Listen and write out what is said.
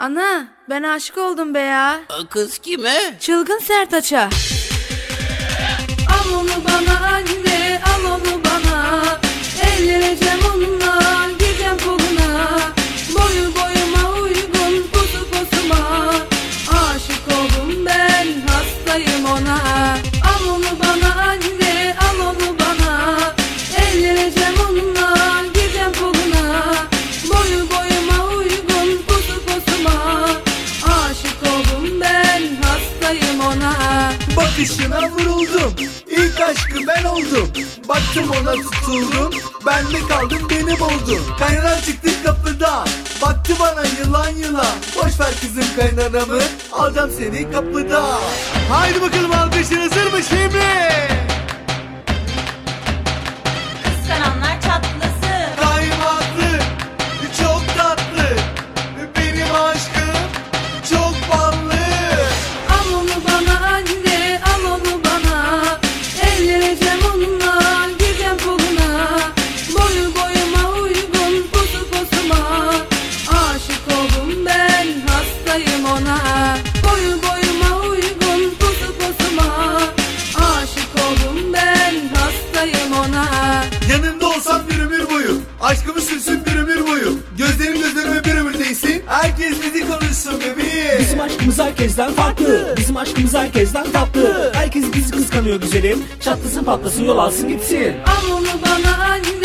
Ana ben aşık oldum be ya. Kız kime? Çılgın Sertaç'a. Al onu bana anne al onu bana. Evleneceğim onunla gireceğim koluna. Boyu boyuma uygun pusu posuma. Aşık oldum ben hastayım ona. Hastayım ona. Bakışına vuruldum. İlk aşkı ben oldum. Baktım ona tutuldum. Ben de kaldım beni buldu Kaynanan çıktı kapıda Baktı bana yılan yılan. Boş ver kızım kaynanamı. Alacağım seni kapıda Haydi bakalım alkışın hazır mı şimdi? Evleneceğim herkesten farklı. Bizim aşkımız herkesten tatlı. Herkes bizi kıskanıyor güzelim. Çatlasın patlasın yol alsın gitsin. Al onu bana anne